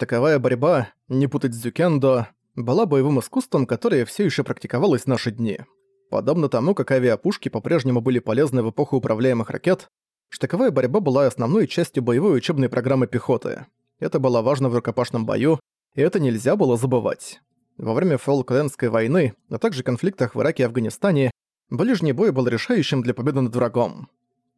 Штыковая борьба, не путать с дзюкендо, была боевым искусством, которое все еще практиковалось в наши дни. Подобно тому, как авиапушки по-прежнему были полезны в эпоху управляемых ракет, штыковая борьба была основной частью боевой учебной программы пехоты. Это было важно в рукопашном бою, и это нельзя было забывать. Во время Фолклендской войны, а также конфликтах в Ираке и Афганистане, ближний бой был решающим для победы над врагом.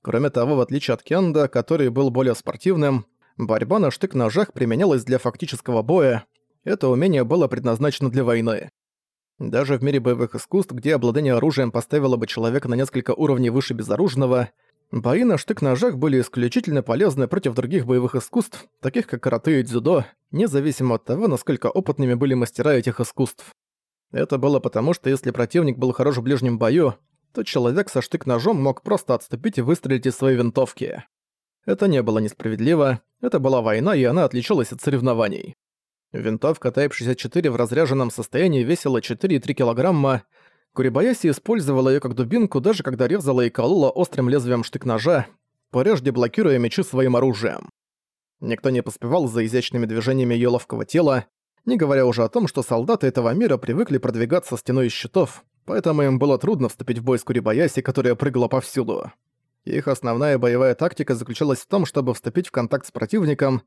Кроме того, в отличие от Кенда, который был более спортивным, борьба на штык-ножах применялась для фактического боя, это умение было предназначено для войны. Даже в мире боевых искусств, где обладание оружием поставило бы человека на несколько уровней выше безоружного, бои на штык-ножах были исключительно полезны против других боевых искусств, таких как карате и дзюдо, независимо от того, насколько опытными были мастера этих искусств. Это было потому, что если противник был хорош в ближнем бою, то человек со штык-ножом мог просто отступить и выстрелить из своей винтовки. Это не было несправедливо, это была война, и она отличалась от соревнований. Винтовка Type-64 в разряженном состоянии весила 4,3 килограмма. Курибаяси использовала её как дубинку, даже когда резала и колола острым лезвием штык-ножа, прежде блокируя мечи своим оружием. Никто не поспевал за изящными движениями её ловкого тела, не говоря уже о том, что солдаты этого мира привыкли продвигаться стеной из щитов, поэтому им было трудно вступить в бой с Курибаяси, которая прыгала повсюду. Их основная боевая тактика заключалась в том, чтобы вступить в контакт с противником,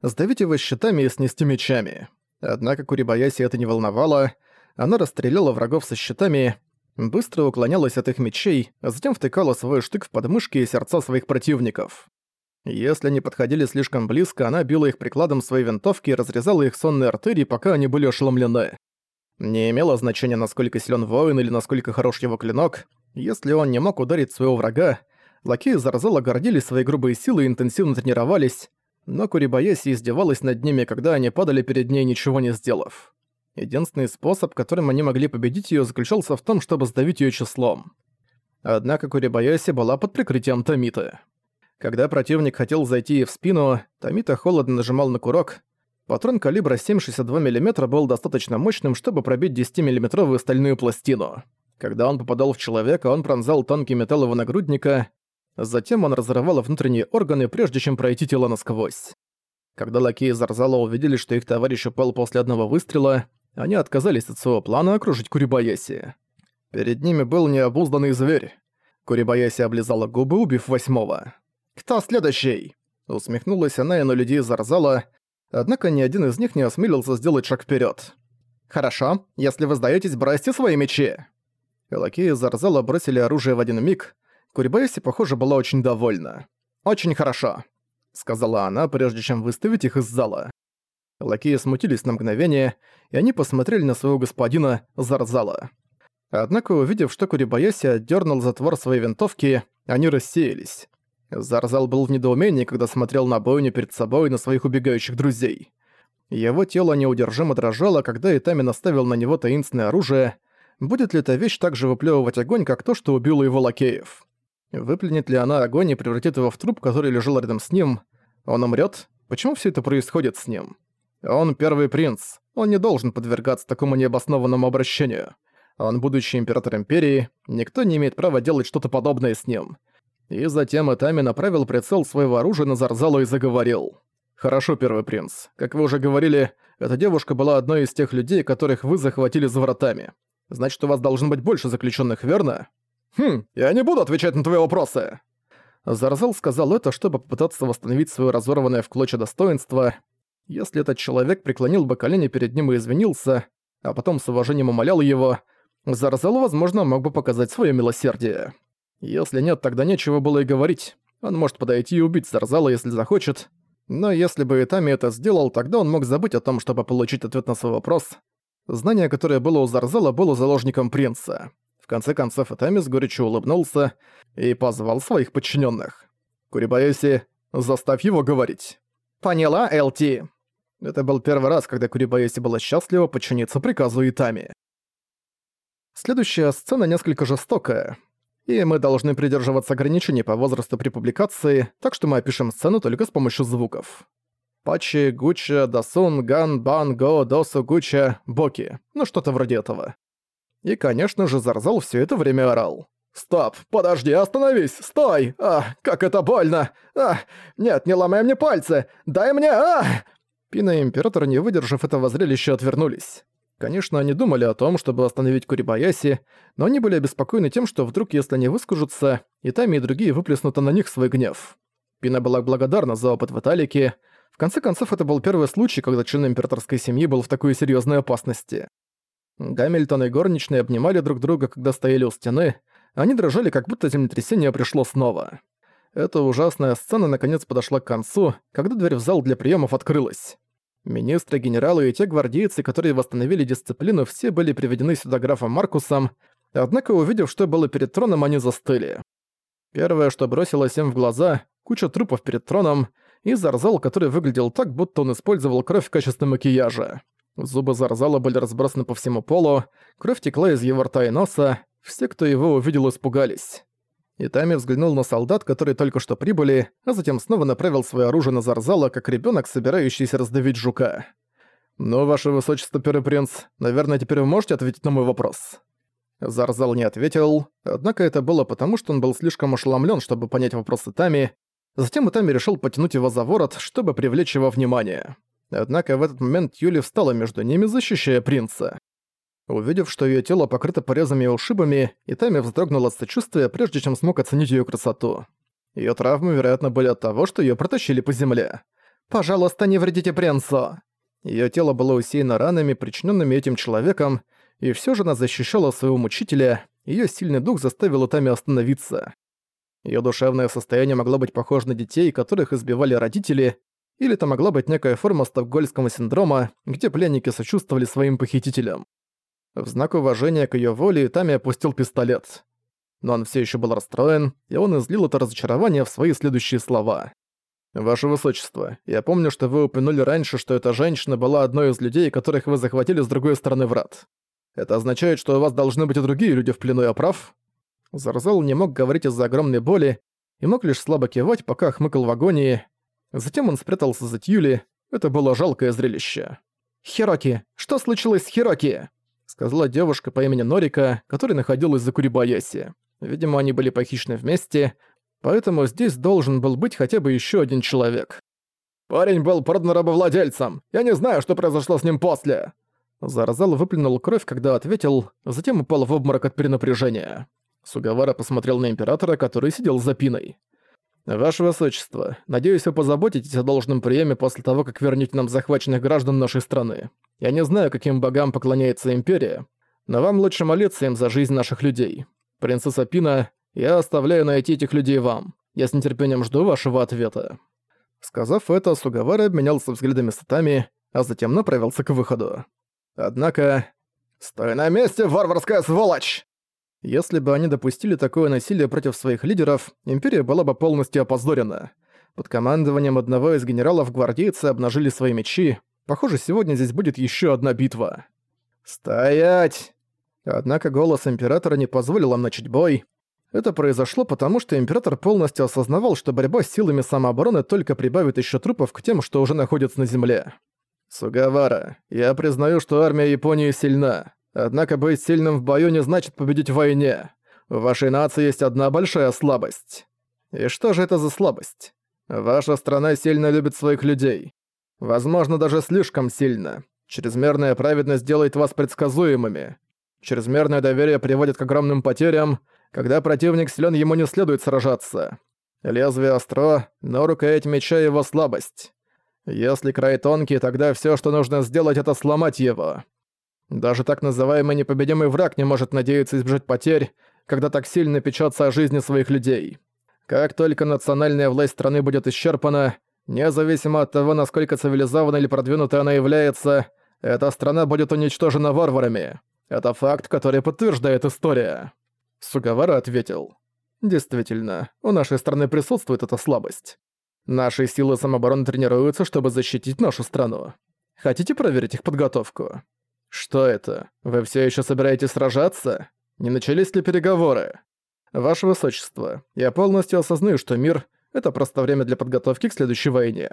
сдавить его щитами и снести мечами. Однако Курибаяси это не волновало, она расстреляла врагов со щитами, быстро уклонялась от их мечей, а затем втыкала свой штык в подмышки и сердца своих противников. Если они подходили слишком близко, она била их прикладом своей винтовки и разрезала их сонные артерии, пока они были ошеломлены. Не имело значения, насколько силен воин или насколько хорош его клинок, если он не мог ударить своего врага, лакеи Зарзала гордились своей грубой силой и интенсивно тренировались, но Курибаеси издевалась над ними, когда они падали перед ней, ничего не сделав. Единственный способ, которым они могли победить её, заключался в том, чтобы сдавить её числом. Однако Курибаяси была под прикрытием Томиты. Когда противник хотел зайти ей в спину, Томита холодно нажимал на курок. Патрон калибра 7,62 мм был достаточно мощным, чтобы пробить 10-миллиметровую стальную пластину. Когда он попадал в человека, он пронзал тонкий металл его нагрудника, Затем он разорвал внутренние органы, прежде чем пройти тело насквозь. Когда лакеи Зарзала увидели, что их товарищ упал после одного выстрела, они отказались от своего плана окружить Курибаяси. Перед ними был необузданный зверь. Курибаяси облизала губы, убив восьмого. «Кто следующий?» Усмехнулась она и на людей Зарзала, однако ни один из них не осмелился сделать шаг вперед. «Хорошо, если вы сдаетесь, бросьте свои мечи!» Лакеи Зарзала бросили оружие в один миг, Курибаяси, похоже, была очень довольна. «Очень хорошо», — сказала она, прежде чем выставить их из зала. Лакеи смутились на мгновение, и они посмотрели на своего господина Зарзала. Однако, увидев, что Курибаяси отдернул затвор своей винтовки, они рассеялись. Зарзал был в недоумении, когда смотрел на бойню перед собой и на своих убегающих друзей. Его тело неудержимо дрожало, когда Итами наставил на него таинственное оружие. Будет ли эта вещь так же выплевывать огонь, как то, что убило его лакеев? Выплюнет ли она огонь и превратит его в труп, который лежал рядом с ним? Он умрет? Почему все это происходит с ним? Он первый принц. Он не должен подвергаться такому необоснованному обращению. Он, будущий император Империи, никто не имеет права делать что-то подобное с ним. И затем Итами направил прицел своего оружия на Зарзалу и заговорил. «Хорошо, первый принц. Как вы уже говорили, эта девушка была одной из тех людей, которых вы захватили за вратами. Значит, у вас должно быть больше заключенных, верно?» «Хм, я не буду отвечать на твои вопросы!» Зарзал сказал это, чтобы попытаться восстановить свое разорванное в клочья достоинство. Если этот человек преклонил бы колени перед ним и извинился, а потом с уважением умолял его, Зарзал, возможно, мог бы показать свое милосердие. Если нет, тогда нечего было и говорить. Он может подойти и убить Зарзала, если захочет. Но если бы Итами это сделал, тогда он мог забыть о том, чтобы получить ответ на свой вопрос. Знание, которое было у Зарзала, было заложником принца. В конце концов, Итамис горячо улыбнулся и позвал своих подчиненных. «Курибаеси, заставь его говорить». «Поняла, ЛТ?» Это был первый раз, когда Курибаеси была счастлива подчиниться приказу Итами. Следующая сцена несколько жестокая, и мы должны придерживаться ограничений по возрасту при публикации, так что мы опишем сцену только с помощью звуков. Пачи, Гуча, Дасун, Ган, Бан, Го, Досу, Гуча, Боки. Ну что-то вроде этого. И, конечно же, Зарзал все это время орал. «Стоп! Подожди, остановись! Стой! А, как это больно! А, нет, не ломай мне пальцы! Дай мне! А!» Пина и Император, не выдержав этого зрелища, отвернулись. Конечно, они думали о том, чтобы остановить Курибаяси, но они были обеспокоены тем, что вдруг, если они выскажутся, и Тами и другие выплеснут на них свой гнев. Пина была благодарна за опыт в Италике. В конце концов, это был первый случай, когда член императорской семьи был в такой серьезной опасности. Гамильтон и горничные обнимали друг друга, когда стояли у стены. Они дрожали, как будто землетрясение пришло снова. Эта ужасная сцена наконец подошла к концу, когда дверь в зал для приемов открылась. Министры, генералы и те гвардейцы, которые восстановили дисциплину, все были приведены сюда графом Маркусом, однако, увидев, что было перед троном, они застыли. Первое, что бросилось им в глаза — куча трупов перед троном, и Зарзал, который выглядел так, будто он использовал кровь в качестве макияжа. Зубы Зарзала были разбросаны по всему полу, кровь текла из его рта и носа, все, кто его увидел, испугались. Итами взглянул на солдат, которые только что прибыли, а затем снова направил свое оружие на Зарзала, как ребенок, собирающийся раздавить жука. «Ну, ваше высочество, первый принц, наверное, теперь вы можете ответить на мой вопрос?» Зарзал не ответил, однако это было потому, что он был слишком ошеломлен, чтобы понять вопрос Итами. Затем Итами решил потянуть его за ворот, чтобы привлечь его внимание. Однако в этот момент Юли встала между ними, защищая принца. Увидев, что ее тело покрыто порезами и ушибами, Итами вздрогнула от сочувствия, прежде чем смог оценить ее красоту. Ее травмы, вероятно, были от того, что ее протащили по земле. «Пожалуйста, не вредите принцу!» Ее тело было усеяно ранами, причиненными этим человеком, и все же она защищала своего мучителя, ее сильный дух заставил Итами остановиться. Ее душевное состояние могло быть похоже на детей, которых избивали родители, или это могла быть некая форма стокгольского синдрома, где пленники сочувствовали своим похитителям. В знак уважения к ее воле Тами опустил пистолет. Но он все еще был расстроен, и он излил это разочарование в свои следующие слова. «Ваше Высочество, я помню, что вы упомянули раньше, что эта женщина была одной из людей, которых вы захватили с другой стороны врат. Это означает, что у вас должны быть и другие люди в плену, я прав?» Зарзал не мог говорить из-за огромной боли и мог лишь слабо кивать, пока хмыкал в агонии, Затем он спрятался за Тьюли. Это было жалкое зрелище. «Хироки! Что случилось с Хироки?» Сказала девушка по имени Норика, которая находилась за Курибаяси. Видимо, они были похищены вместе, поэтому здесь должен был быть хотя бы еще один человек. «Парень был продан рабовладельцем. Я не знаю, что произошло с ним после!» Заразал выплюнул кровь, когда ответил, затем упал в обморок от перенапряжения. Сугавара посмотрел на Императора, который сидел за пиной. «Ваше Высочество, надеюсь, вы позаботитесь о должном приеме после того, как вернете нам захваченных граждан нашей страны. Я не знаю, каким богам поклоняется Империя, но вам лучше молиться им за жизнь наших людей. Принцесса Пина, я оставляю найти этих людей вам. Я с нетерпением жду вашего ответа». Сказав это, Сугавара обменялся взглядами с Атами, а затем направился к выходу. Однако... «Стой на месте, варварская сволочь!» Если бы они допустили такое насилие против своих лидеров, Империя была бы полностью опозорена. Под командованием одного из генералов гвардейцы обнажили свои мечи. Похоже, сегодня здесь будет еще одна битва. «Стоять!» Однако голос Императора не позволил им начать бой. Это произошло потому, что Император полностью осознавал, что борьба с силами самообороны только прибавит еще трупов к тем, что уже находятся на земле. «Сугавара, я признаю, что армия Японии сильна. Однако быть сильным в бою не значит победить в войне. В вашей нации есть одна большая слабость. И что же это за слабость? Ваша страна сильно любит своих людей. Возможно, даже слишком сильно. Чрезмерная праведность делает вас предсказуемыми. Чрезмерное доверие приводит к огромным потерям. Когда противник силен, ему не следует сражаться. Лезвие остро, но рукоять меча — его слабость. Если край тонкий, тогда все, что нужно сделать, это сломать его. Даже так называемый непобедимый враг не может надеяться избежать потерь, когда так сильно печется о жизни своих людей. Как только национальная власть страны будет исчерпана, независимо от того, насколько цивилизованной или продвинутой она является, эта страна будет уничтожена варварами. Это факт, который подтверждает история. Сугавара ответил. Действительно, у нашей страны присутствует эта слабость. Наши силы самообороны тренируются, чтобы защитить нашу страну. Хотите проверить их подготовку? «Что это? Вы все еще собираетесь сражаться? Не начались ли переговоры?» «Ваше Высочество, я полностью осознаю, что мир — это просто время для подготовки к следующей войне.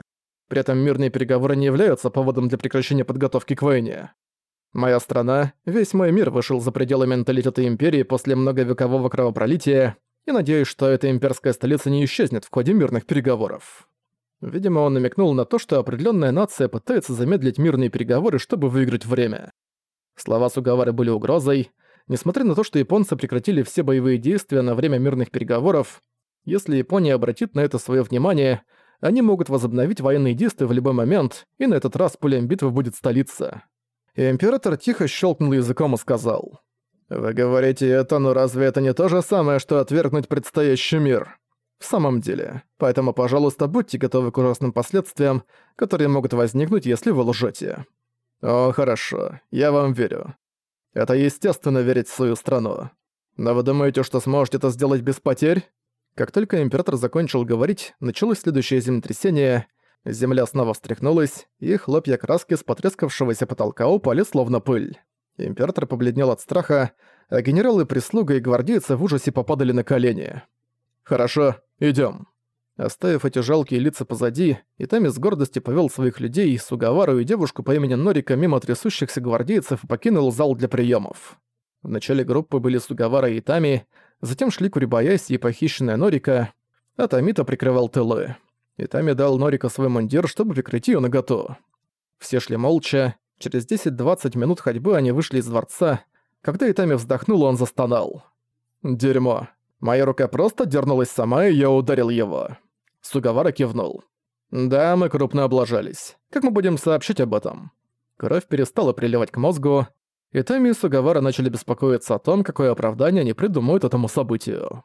При этом мирные переговоры не являются поводом для прекращения подготовки к войне. Моя страна, весь мой мир вышел за пределы менталитета Империи после многовекового кровопролития, и надеюсь, что эта имперская столица не исчезнет в ходе мирных переговоров». Видимо, он намекнул на то, что определенная нация пытается замедлить мирные переговоры, чтобы выиграть время. Слова Сугавары были угрозой. Несмотря на то, что японцы прекратили все боевые действия на время мирных переговоров, если Япония обратит на это свое внимание, они могут возобновить военные действия в любой момент, и на этот раз полем битвы будет столица. И император тихо щелкнул языком и сказал. «Вы говорите это, но разве это не то же самое, что отвергнуть предстоящий мир?» В самом деле. Поэтому, пожалуйста, будьте готовы к ужасным последствиям, которые могут возникнуть, если вы лжете. О, хорошо, я вам верю. Это естественно верить в свою страну. Но вы думаете, что сможете это сделать без потерь? Как только император закончил говорить, началось следующее землетрясение. Земля снова встряхнулась, и хлопья краски с потрескавшегося потолка упали словно пыль. Император побледнел от страха, а генералы, прислуга и гвардейцы в ужасе попадали на колени. «Хорошо, идём». Оставив эти жалкие лица позади, Итами с гордостью повёл своих людей, Сугавару и девушку по имени Норика мимо трясущихся гвардейцев и покинул зал для приёмов. В начале группы были Сугавара и Итами, затем шли Курибаяси и похищенная Норика, а Тамита прикрывал тылы. Итами дал Норика свой мундир, чтобы прикрыть её наготу. Все шли молча, через 10-20 минут ходьбы они вышли из дворца. Когда Итами вздохнул, он застонал. «Дерьмо. Моя рука просто дернулась сама, и я ударил его. Сугавара кивнул. «Да, мы крупно облажались. Как мы будем сообщить об этом?» Кровь перестала приливать к мозгу, и Тами и Сугавара начали беспокоиться о том, какое оправдание они придумают этому событию.